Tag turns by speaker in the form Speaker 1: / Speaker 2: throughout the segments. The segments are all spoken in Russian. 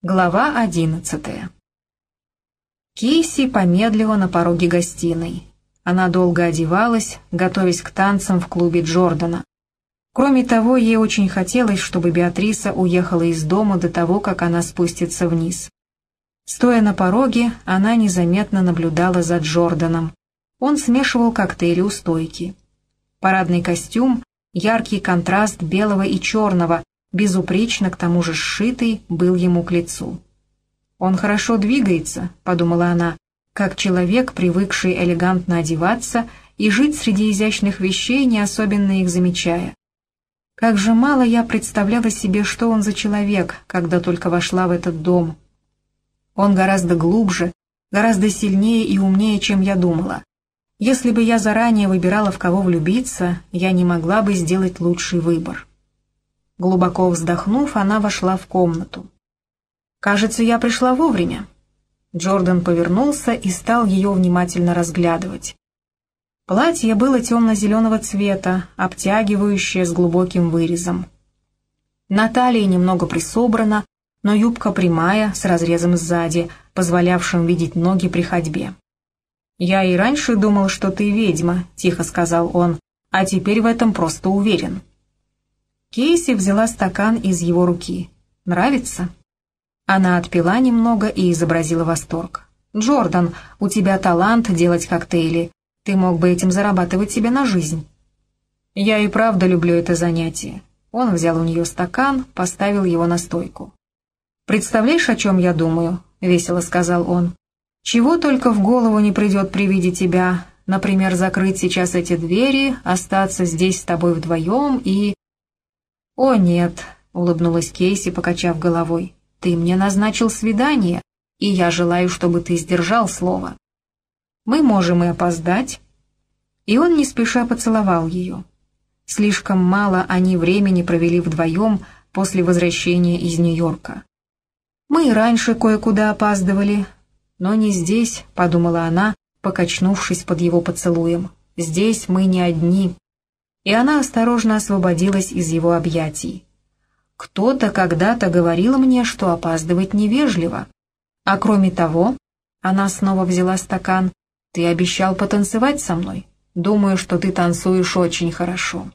Speaker 1: Глава одиннадцатая Кейси помедлила на пороге гостиной. Она долго одевалась, готовясь к танцам в клубе Джордана. Кроме того, ей очень хотелось, чтобы Беатриса уехала из дома до того, как она спустится вниз. Стоя на пороге, она незаметно наблюдала за Джорданом. Он смешивал коктейли у стойки. Парадный костюм, яркий контраст белого и черного, безупречно к тому же сшитый, был ему к лицу. «Он хорошо двигается», — подумала она, как человек, привыкший элегантно одеваться и жить среди изящных вещей, не особенно их замечая. Как же мало я представляла себе, что он за человек, когда только вошла в этот дом. Он гораздо глубже, гораздо сильнее и умнее, чем я думала. Если бы я заранее выбирала, в кого влюбиться, я не могла бы сделать лучший выбор. Глубоко вздохнув, она вошла в комнату. «Кажется, я пришла вовремя». Джордан повернулся и стал ее внимательно разглядывать. Платье было темно-зеленого цвета, обтягивающее с глубоким вырезом. На талии немного присобрано, но юбка прямая, с разрезом сзади, позволявшим видеть ноги при ходьбе. «Я и раньше думал, что ты ведьма», — тихо сказал он, — «а теперь в этом просто уверен». Кейси взяла стакан из его руки. «Нравится?» Она отпила немного и изобразила восторг. «Джордан, у тебя талант делать коктейли. Ты мог бы этим зарабатывать себе на жизнь». «Я и правда люблю это занятие». Он взял у нее стакан, поставил его на стойку. «Представляешь, о чем я думаю?» — весело сказал он. «Чего только в голову не придет при виде тебя. Например, закрыть сейчас эти двери, остаться здесь с тобой вдвоем и...» «О, нет», — улыбнулась Кейси, покачав головой, — «ты мне назначил свидание, и я желаю, чтобы ты сдержал слово. Мы можем и опоздать». И он не спеша поцеловал ее. Слишком мало они времени провели вдвоем после возвращения из Нью-Йорка. «Мы и раньше кое-куда опаздывали, но не здесь», — подумала она, покачнувшись под его поцелуем. «Здесь мы не одни» и она осторожно освободилась из его объятий. «Кто-то когда-то говорил мне, что опаздывать невежливо. А кроме того...» Она снова взяла стакан. «Ты обещал потанцевать со мной? Думаю, что ты танцуешь очень хорошо».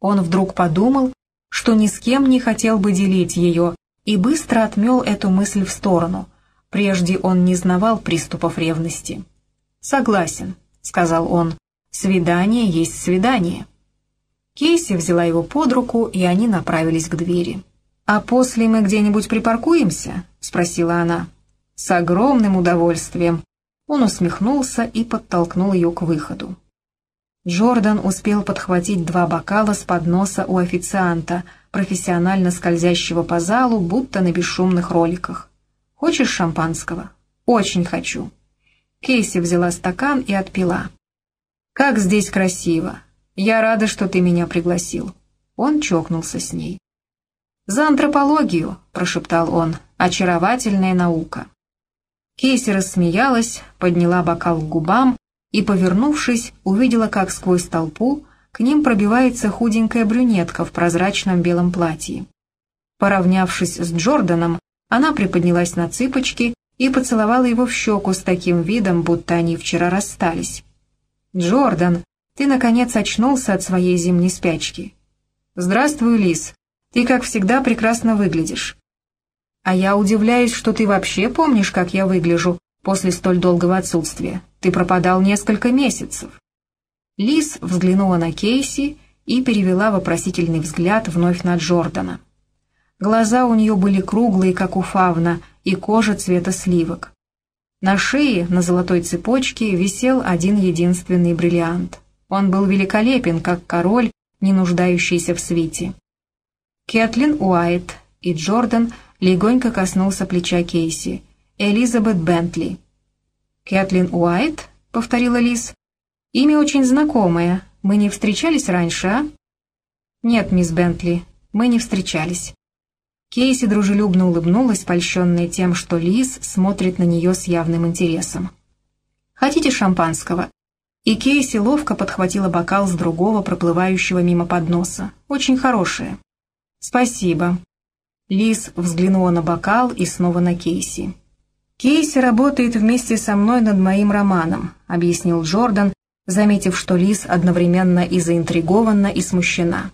Speaker 1: Он вдруг подумал, что ни с кем не хотел бы делить ее, и быстро отмел эту мысль в сторону. Прежде он не знавал приступов ревности. «Согласен», — сказал он, — «свидание есть свидание». Кейси взяла его под руку, и они направились к двери. «А после мы где-нибудь припаркуемся?» — спросила она. «С огромным удовольствием». Он усмехнулся и подтолкнул ее к выходу. Джордан успел подхватить два бокала с подноса у официанта, профессионально скользящего по залу, будто на бесшумных роликах. «Хочешь шампанского?» «Очень хочу». Кейси взяла стакан и отпила. «Как здесь красиво! Я рада, что ты меня пригласил». Он чокнулся с ней. «За антропологию», — прошептал он, — «очаровательная наука». Кейси рассмеялась, подняла бокал к губам и, повернувшись, увидела, как сквозь толпу к ним пробивается худенькая брюнетка в прозрачном белом платье. Поравнявшись с Джорданом, она приподнялась на цыпочки и поцеловала его в щеку с таким видом, будто они вчера расстались. «Джордан!» Ты, наконец, очнулся от своей зимней спячки. Здравствуй, Лис. Ты, как всегда, прекрасно выглядишь. А я удивляюсь, что ты вообще помнишь, как я выгляжу после столь долгого отсутствия. Ты пропадал несколько месяцев. Лис взглянула на Кейси и перевела вопросительный взгляд вновь на Джордана. Глаза у нее были круглые, как у фавна, и кожа цвета сливок. На шее, на золотой цепочке, висел один единственный бриллиант — он был великолепен, как король, не нуждающийся в свите. Кэтлин Уайт и Джордан легонько коснулся плеча Кейси. Элизабет Бентли. «Кэтлин Уайт?» — повторила Лиз. «Имя очень знакомое. Мы не встречались раньше, а?» «Нет, мисс Бентли, мы не встречались». Кейси дружелюбно улыбнулась, польщенная тем, что Лиз смотрит на нее с явным интересом. «Хотите шампанского?» и Кейси ловко подхватила бокал с другого проплывающего мимо подноса. «Очень хорошее». «Спасибо». Лиз взглянула на бокал и снова на Кейси. «Кейси работает вместе со мной над моим романом», — объяснил Джордан, заметив, что Лиз одновременно и заинтригована, и смущена.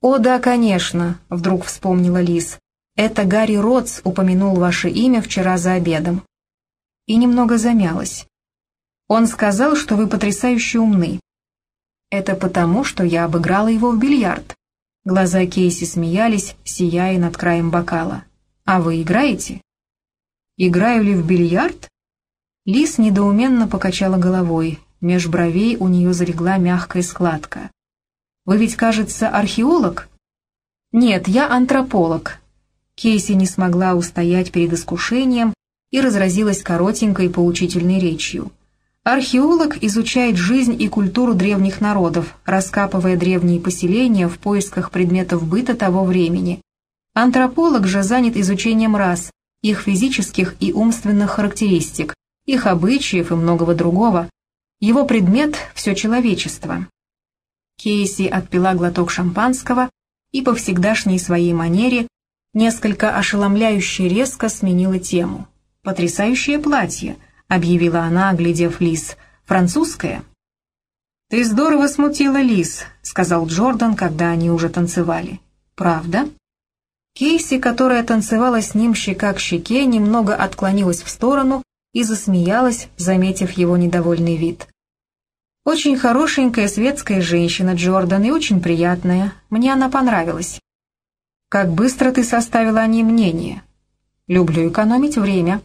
Speaker 1: «О, да, конечно», — вдруг вспомнила Лиз. «Это Гарри Ротс упомянул ваше имя вчера за обедом». И немного замялась. «Он сказал, что вы потрясающе умны». «Это потому, что я обыграла его в бильярд». Глаза Кейси смеялись, сияя над краем бокала. «А вы играете?» «Играю ли в бильярд?» Лис недоуменно покачала головой, меж бровей у нее залегла мягкая складка. «Вы ведь, кажется, археолог?» «Нет, я антрополог». Кейси не смогла устоять перед искушением и разразилась коротенькой поучительной речью. Археолог изучает жизнь и культуру древних народов, раскапывая древние поселения в поисках предметов быта того времени. Антрополог же занят изучением рас, их физических и умственных характеристик, их обычаев и многого другого. Его предмет – все человечество. Кейси отпила глоток шампанского и по всегдашней своей манере несколько ошеломляюще резко сменила тему. «Потрясающее платье», — объявила она, оглядев Лис. «Французское?» «Ты здорово смутила Лис», — сказал Джордан, когда они уже танцевали. «Правда?» Кейси, которая танцевала с ним щека к щеке, немного отклонилась в сторону и засмеялась, заметив его недовольный вид. Очень хорошенькая светская женщина, Джордан, и очень приятная. Мне она понравилась. Как быстро ты составила о ней мнение? Люблю экономить время.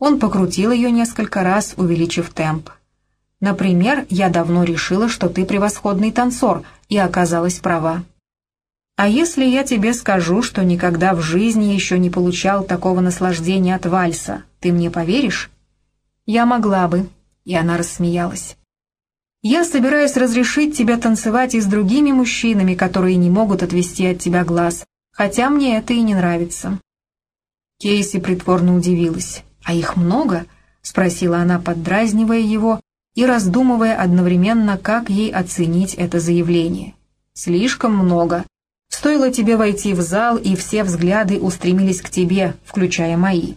Speaker 1: Он покрутил ее несколько раз, увеличив темп. Например, я давно решила, что ты превосходный танцор, и оказалась права. А если я тебе скажу, что никогда в жизни еще не получал такого наслаждения от вальса, ты мне поверишь? Я могла бы, и она рассмеялась. Я собираюсь разрешить тебе танцевать и с другими мужчинами, которые не могут отвести от тебя глаз, хотя мне это и не нравится». Кейси притворно удивилась. «А их много?» — спросила она, поддразнивая его и раздумывая одновременно, как ей оценить это заявление. «Слишком много. Стоило тебе войти в зал, и все взгляды устремились к тебе, включая мои».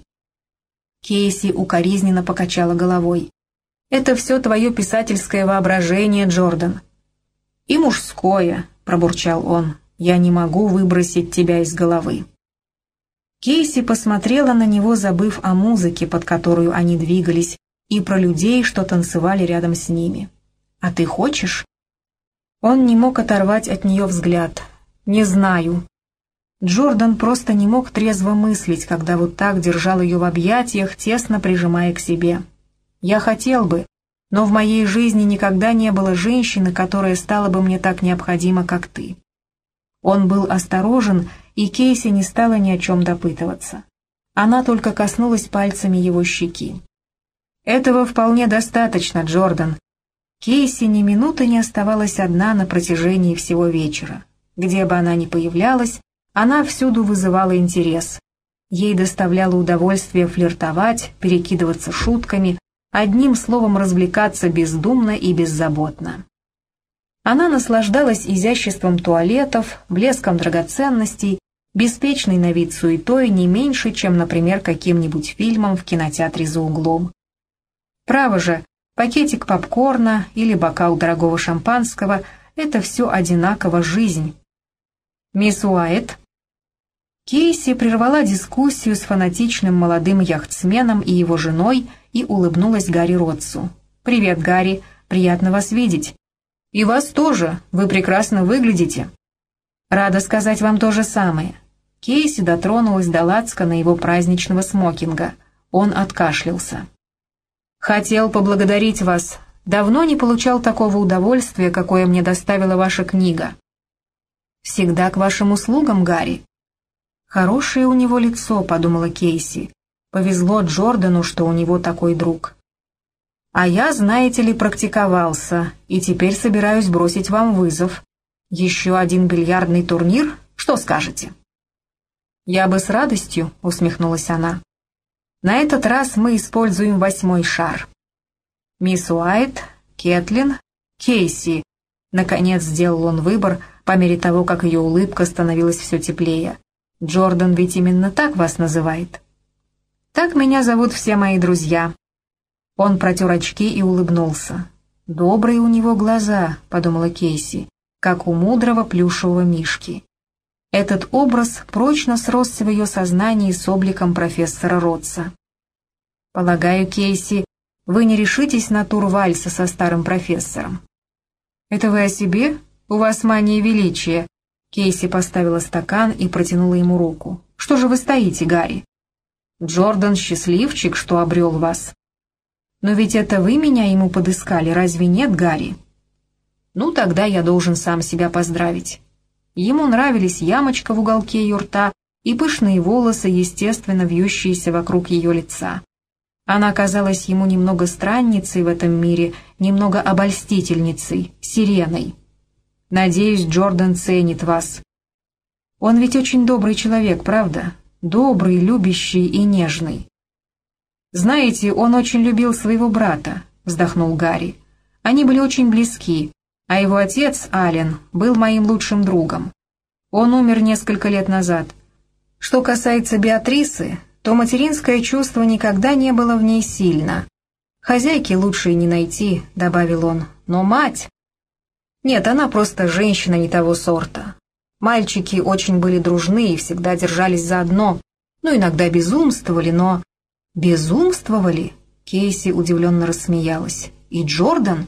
Speaker 1: Кейси укоризненно покачала головой. Это все твое писательское воображение, Джордан». «И мужское», — пробурчал он. «Я не могу выбросить тебя из головы». Кейси посмотрела на него, забыв о музыке, под которую они двигались, и про людей, что танцевали рядом с ними. «А ты хочешь?» Он не мог оторвать от нее взгляд. «Не знаю». Джордан просто не мог трезво мыслить, когда вот так держал ее в объятиях, тесно прижимая к себе. Я хотел бы, но в моей жизни никогда не было женщины, которая стала бы мне так необходима, как ты». Он был осторожен, и Кейси не стала ни о чем допытываться. Она только коснулась пальцами его щеки. «Этого вполне достаточно, Джордан». Кейси ни минуты не оставалась одна на протяжении всего вечера. Где бы она ни появлялась, она всюду вызывала интерес. Ей доставляло удовольствие флиртовать, перекидываться шутками, одним словом развлекаться бездумно и беззаботно. Она наслаждалась изяществом туалетов, блеском драгоценностей, беспечной на вид суетой не меньше, чем, например, каким-нибудь фильмом в кинотеатре за углом. Право же, пакетик попкорна или бокал дорогого шампанского — это все одинаково жизнь. Мисс Уайт Кейси прервала дискуссию с фанатичным молодым яхтсменом и его женой и улыбнулась Гарри Ротсу. «Привет, Гарри, приятно вас видеть». «И вас тоже, вы прекрасно выглядите». «Рада сказать вам то же самое». Кейси дотронулась до на его праздничного смокинга. Он откашлялся. «Хотел поблагодарить вас. Давно не получал такого удовольствия, какое мне доставила ваша книга». «Всегда к вашим услугам, Гарри». «Хорошее у него лицо», — подумала Кейси. Повезло Джордану, что у него такой друг. А я, знаете ли, практиковался, и теперь собираюсь бросить вам вызов. Еще один бильярдный турнир? Что скажете?» «Я бы с радостью», — усмехнулась она. «На этот раз мы используем восьмой шар». Мисс Уайт, Кетлин, Кейси. Наконец сделал он выбор, по мере того, как ее улыбка становилась все теплее. Джордан ведь именно так вас называет. Так меня зовут все мои друзья. Он протер очки и улыбнулся. «Добрые у него глаза», — подумала Кейси, как у мудрого плюшевого мишки. Этот образ прочно сросся в ее сознании с обликом профессора Ротса. «Полагаю, Кейси, вы не решитесь на тур вальса со старым профессором?» «Это вы о себе? У вас мания величия». Кейси поставила стакан и протянула ему руку. «Что же вы стоите, Гарри?» «Джордан счастливчик, что обрел вас». «Но ведь это вы меня ему подыскали, разве нет, Гарри?» «Ну, тогда я должен сам себя поздравить». Ему нравились ямочка в уголке ее рта и пышные волосы, естественно, вьющиеся вокруг ее лица. Она казалась ему немного странницей в этом мире, немного обольстительницей, сиреной. «Надеюсь, Джордан ценит вас». «Он ведь очень добрый человек, правда? Добрый, любящий и нежный». «Знаете, он очень любил своего брата», — вздохнул Гарри. «Они были очень близки, а его отец, Ален, был моим лучшим другом. Он умер несколько лет назад. Что касается Беатрисы, то материнское чувство никогда не было в ней сильно. «Хозяйки лучше и не найти», — добавил он, — «но мать...» Нет, она просто женщина не того сорта. Мальчики очень были дружны и всегда держались заодно, ну, иногда безумствовали, но... Безумствовали? Кейси удивленно рассмеялась. И Джордан?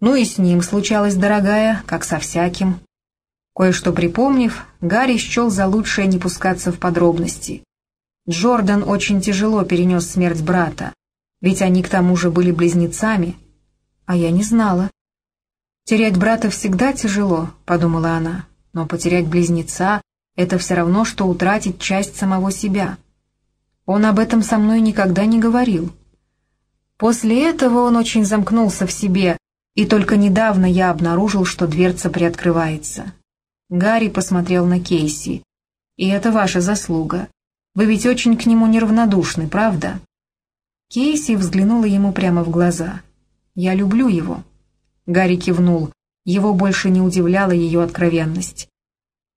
Speaker 1: Ну и с ним случалось, дорогая, как со всяким. Кое-что припомнив, Гарри счел за лучшее не пускаться в подробности. Джордан очень тяжело перенес смерть брата, ведь они к тому же были близнецами. А я не знала. «Терять брата всегда тяжело», — подумала она, «но потерять близнеца — это все равно, что утратить часть самого себя. Он об этом со мной никогда не говорил. После этого он очень замкнулся в себе, и только недавно я обнаружил, что дверца приоткрывается. Гарри посмотрел на Кейси. «И это ваша заслуга. Вы ведь очень к нему неравнодушны, правда?» Кейси взглянула ему прямо в глаза. «Я люблю его». Гарри кивнул. Его больше не удивляла ее откровенность.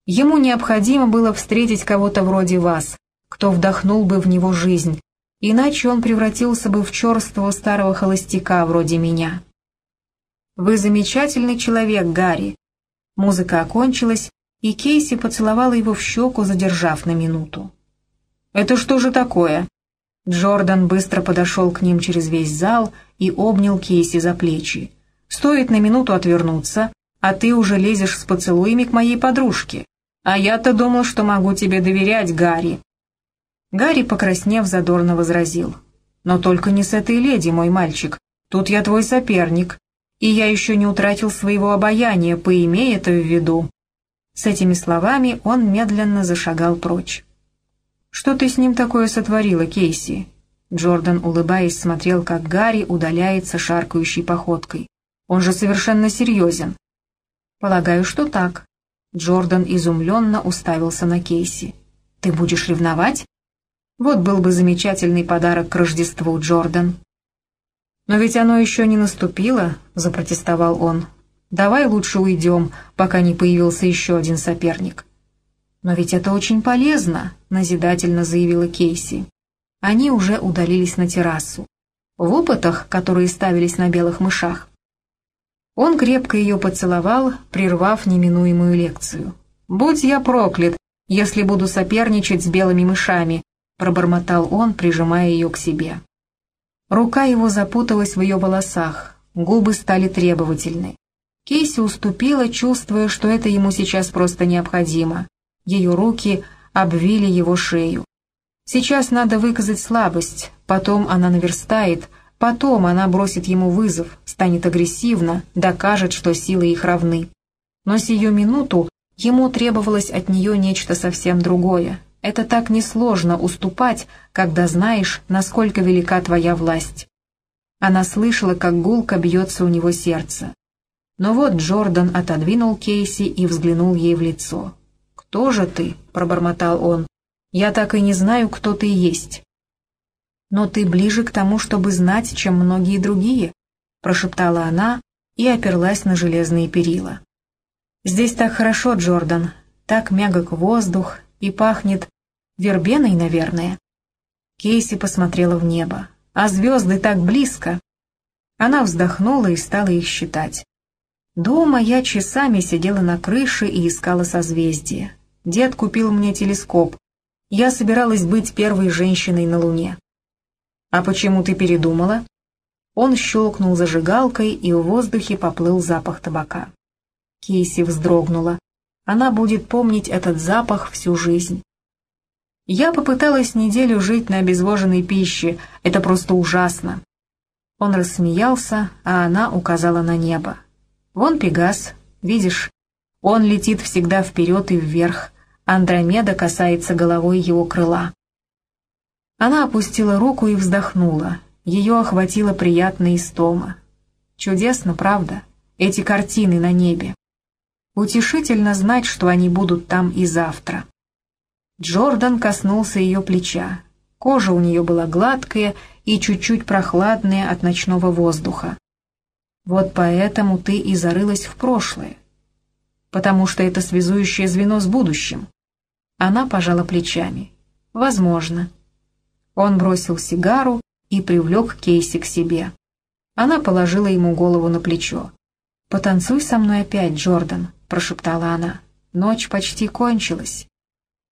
Speaker 1: Ему необходимо было встретить кого-то вроде вас, кто вдохнул бы в него жизнь, иначе он превратился бы в черствого старого холостяка вроде меня. «Вы замечательный человек, Гарри». Музыка окончилась, и Кейси поцеловала его в щеку, задержав на минуту. «Это что же такое?» Джордан быстро подошел к ним через весь зал и обнял Кейси за плечи. «Стоит на минуту отвернуться, а ты уже лезешь с поцелуями к моей подружке. А я-то думал, что могу тебе доверять, Гарри». Гарри, покраснев, задорно возразил. «Но только не с этой леди, мой мальчик. Тут я твой соперник, и я еще не утратил своего обаяния, поимей это в виду». С этими словами он медленно зашагал прочь. «Что ты с ним такое сотворила, Кейси?» Джордан, улыбаясь, смотрел, как Гарри удаляется шаркающей походкой. «Он же совершенно серьезен». «Полагаю, что так». Джордан изумленно уставился на Кейси. «Ты будешь ревновать?» «Вот был бы замечательный подарок к Рождеству, Джордан». «Но ведь оно еще не наступило», — запротестовал он. «Давай лучше уйдем, пока не появился еще один соперник». «Но ведь это очень полезно», — назидательно заявила Кейси. Они уже удалились на террасу. В опытах, которые ставились на белых мышах. Он крепко ее поцеловал, прервав неминуемую лекцию. «Будь я проклят, если буду соперничать с белыми мышами», — пробормотал он, прижимая ее к себе. Рука его запуталась в ее волосах, губы стали требовательны. Кейси уступила, чувствуя, что это ему сейчас просто необходимо. Ее руки обвили его шею. Сейчас надо выказать слабость, потом она наверстает, потом она бросит ему вызов, станет агрессивна, докажет, что силы их равны. Но сию минуту ему требовалось от нее нечто совсем другое, это так несложно уступать, когда знаешь, насколько велика твоя власть. Она слышала, как гулко бьется у него сердце. Но вот Джордан отодвинул Кейси и взглянул ей в лицо. «Кто же ты?» — пробормотал он. «Я так и не знаю, кто ты есть». «Но ты ближе к тому, чтобы знать, чем многие другие», — прошептала она и оперлась на железные перила. «Здесь так хорошо, Джордан, так мягок воздух, И пахнет вербеной, наверное. Кейси посмотрела в небо. А звезды так близко. Она вздохнула и стала их считать. Дома я часами сидела на крыше и искала созвездия. Дед купил мне телескоп. Я собиралась быть первой женщиной на Луне. «А почему ты передумала?» Он щелкнул зажигалкой, и в воздухе поплыл запах табака. Кейси вздрогнула. Она будет помнить этот запах всю жизнь. Я попыталась неделю жить на обезвоженной пище. Это просто ужасно. Он рассмеялся, а она указала на небо. Вон Пегас, видишь, он летит всегда вперед и вверх, Андромеда касается головой его крыла. Она опустила руку и вздохнула. Ее охватила приятная истома. Чудесно, правда, эти картины на небе. Утешительно знать, что они будут там и завтра. Джордан коснулся ее плеча. Кожа у нее была гладкая и чуть-чуть прохладная от ночного воздуха. Вот поэтому ты и зарылась в прошлое. Потому что это связующее звено с будущим. Она пожала плечами. Возможно. Он бросил сигару и привлек Кейси к себе. Она положила ему голову на плечо. «Потанцуй со мной опять, Джордан», — прошептала она. «Ночь почти кончилась».